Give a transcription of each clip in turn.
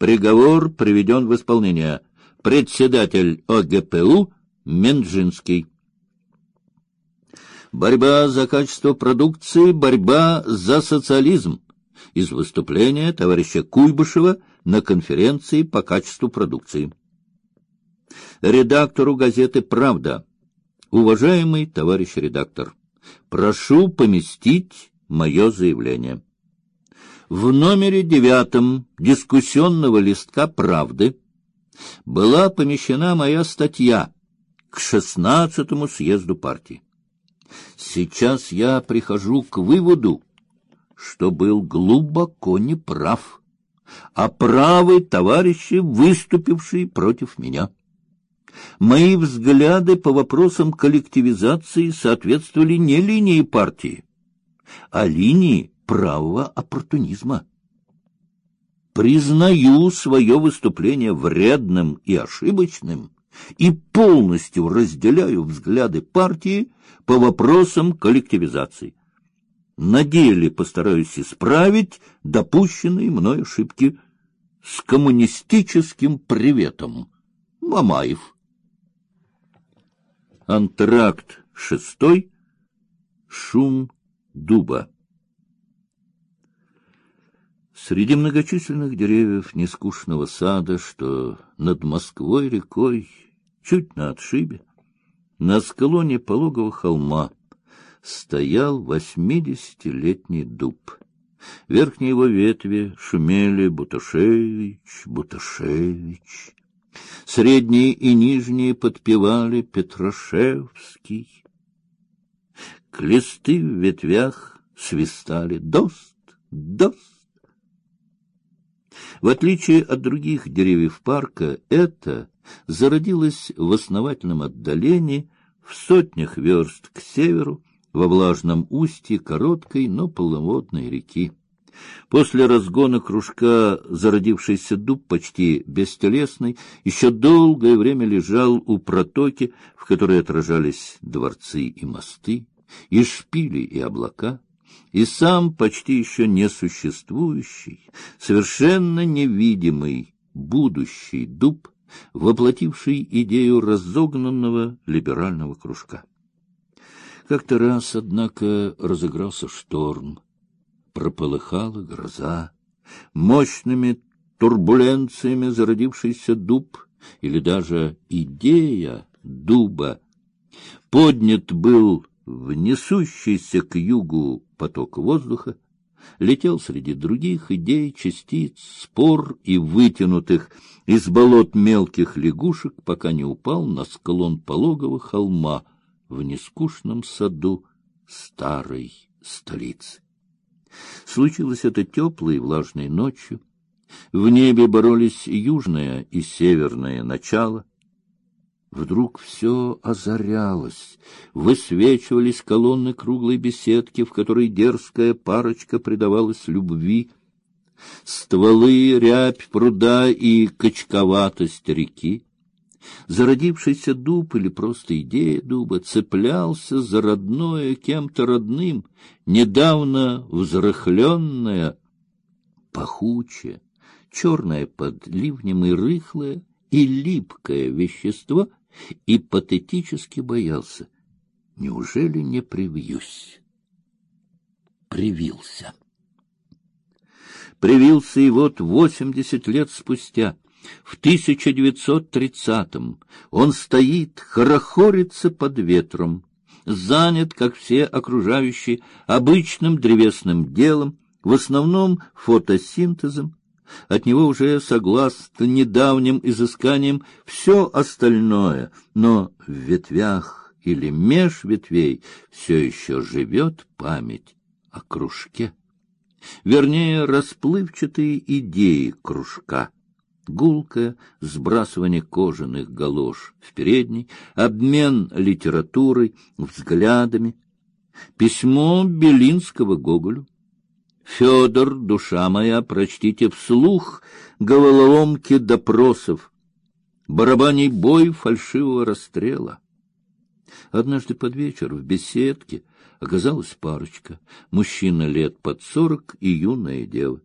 Приговор приведен в исполнение. Председатель ОГПУ Менджинский. Борьба за качество продукции, борьба за социализм. Из выступления товарища Куйбышева на конференции по качеству продукции. Редактору газеты «Правда». Уважаемый товарищ редактор, прошу поместить мое заявление. В номере девятом дискуссионного листка «Правды» была помещена моя статья к шестнадцатому съезду партии. Сейчас я прихожу к выводу, что был глубоко неправ, а правы товарищи, выступившие против меня. Мои взгляды по вопросам коллективизации соответствовали не линии партии, а линии правого оппортунизма. Признаю свое выступление вредным и ошибочным и полностью разделяю взгляды партии по вопросам коллективизации. На деле постараюсь исправить допущенные мной ошибки с коммунистическим приветом. Мамаев. Антракт шестой. Шум дуба. Среди многочисленных деревьев нескучного сада, что над Москвой рекой, чуть на отшибе, на склоне пологого холма, стоял восьмидесятилетний дуб. Верхние его ветви шумели Буташевич, Буташевич. Средние и нижние подпевали Петрошевский. Клесты в ветвях свистали «Дост! Дост!». В отличие от других деревьев парка, это зародилось в основательном отдалении, в сотнях верст к северу, во влажном устье короткой, но полноводной реки. После разгона кружка зародившийся дуб, почти бестелесный, еще долгое время лежал у протоки, в которой отражались дворцы и мосты, и шпили, и облака, и сам почти еще несуществующий, совершенно невидимый будущий дуб, воплотивший идею разогнанного либерального кружка. Как-то раз, однако, разыгрался шторм, прополыхала гроза, мощными турбуленциями зародившийся дуб или даже идея дуба поднят был в несущийся к югу поток воздуха, летел среди других идей, частиц, спор и вытянутых из болот мелких лягушек, пока не упал на склон пологого холма — в нескучном саду старой столицы. Случилось это теплой и влажной ночью. В небе боролись южное и северное начало. Вдруг все озарялось, высвечивались колонны круглой беседки, в которой дерзкая парочка предавалась любви, стволы, рябь пруда и качковатость реки. Зародившийся дуб или просто идея дуба цеплялся за родное кем-то родным, недавно взрыхленное, пахучее, черное под ливнем и рыхлое, и липкое вещество, и патетически боялся. Неужели не привьюсь? Привился. Привился и вот восемьдесят лет спустя — в 1930-м он стоит, хорохорится под ветром, занят, как все окружающие, обычным древесным делом, в основном фотосинтезом. От него уже, согласно недавним изысканиям, все остальное, но в ветвях или меж ветвей все еще живет память о кружке. Вернее, расплывчатые идеи кружка — гулкое сбрасывание кожаных галош в передней, обмен литературой, взглядами, письмо Белинского Гоголю. Федор, душа моя, прочтите вслух головоломки допросов, барабаний бой фальшивого расстрела. Однажды под вечер в беседке оказалась парочка, мужчина лет под сорок и юная дева.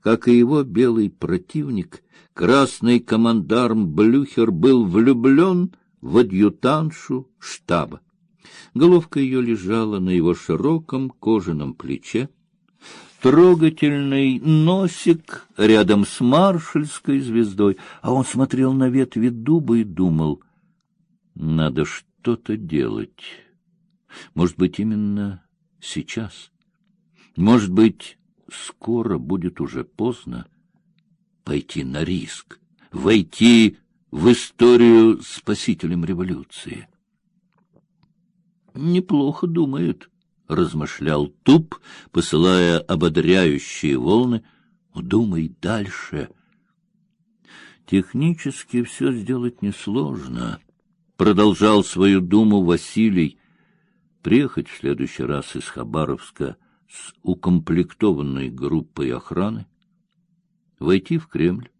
Как и его белый противник, красный командарм Блюхер был влюблен в адъютаншу штаба. Головка ее лежала на его широком кожаном плече, трогательный носик рядом с маршальской звездой, а он смотрел на ветви дуба и думал, надо что-то делать. Может быть, именно сейчас. Может быть, скоро будет уже поздно пойти на риск, войти в историю спасителем революции. Неплохо думает, размышлял Туп, посылая ободряющие волны. Думай дальше. Технически все сделать несложно, продолжал свою думу Василий. Приехать в следующий раз из Хабаровска с укомплектованной группой охраны, войти в Кремль,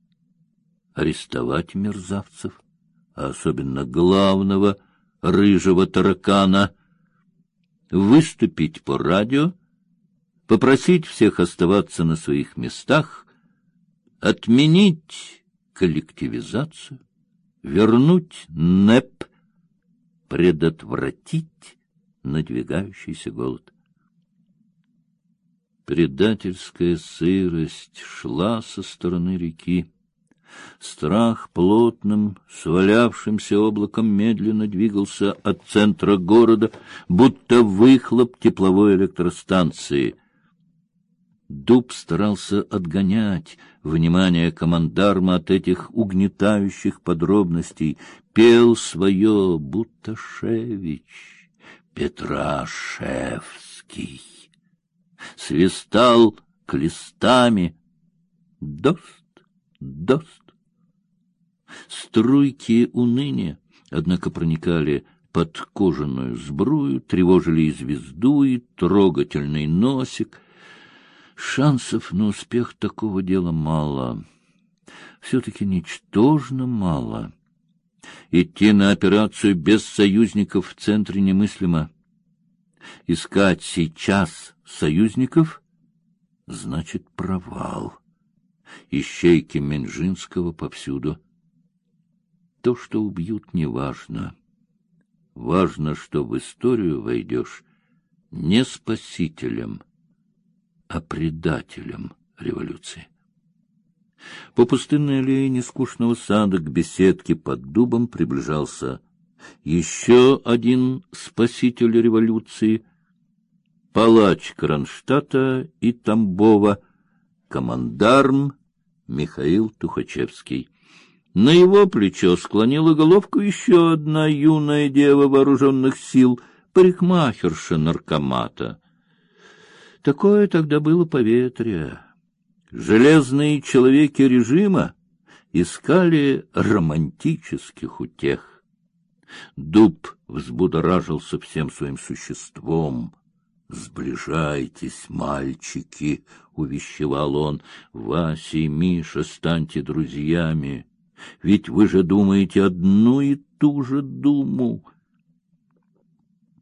арестовать мерзавцев, а особенно главного рыжего таракана — выступить по радио, попросить всех оставаться на своих местах, отменить коллективизацию, вернуть НЭП, предотвратить надвигающийся голод. Предательская сырость шла со стороны реки. Страх плотным, свалявшимся облаком медленно двигался от центра города, будто выхлоп тепловой электростанции. Дуб старался отгонять внимание командарма от этих угнетающих подробностей, пел свое Буташевич, Петрашевский, свистал клестами. Дост, дост. Струйки уныния, однако, проникали под кожаную сбрую, тревожили и звезду, и трогательный носик. Шансов на успех такого дела мало. Все-таки ничтожно мало. Идти на операцию без союзников в центре немыслимо. Искать сейчас союзников значит провал. Ищейки Менжинского повсюду — то, что убьют, не важно. Важно, что в историю войдешь не спасителем, а предателем революции. По пустынной аллее нескучного сада к беседке под дубом приближался еще один спаситель революции, палач Кронштадта и Тамбова, командарм Михаил Тухачевский. На его плечо склонила головку еще одна юная дева вооруженных сил, парикмахерша наркомата. Такое тогда было поветрие. Железные человеки режима искали романтических утех. Дуб взбудоражился всем своим существом. «Сближайтесь, мальчики!» — увещевал он. «Вася и Миша, станьте друзьями!» Ведь вы же думаете одну и ту же думу.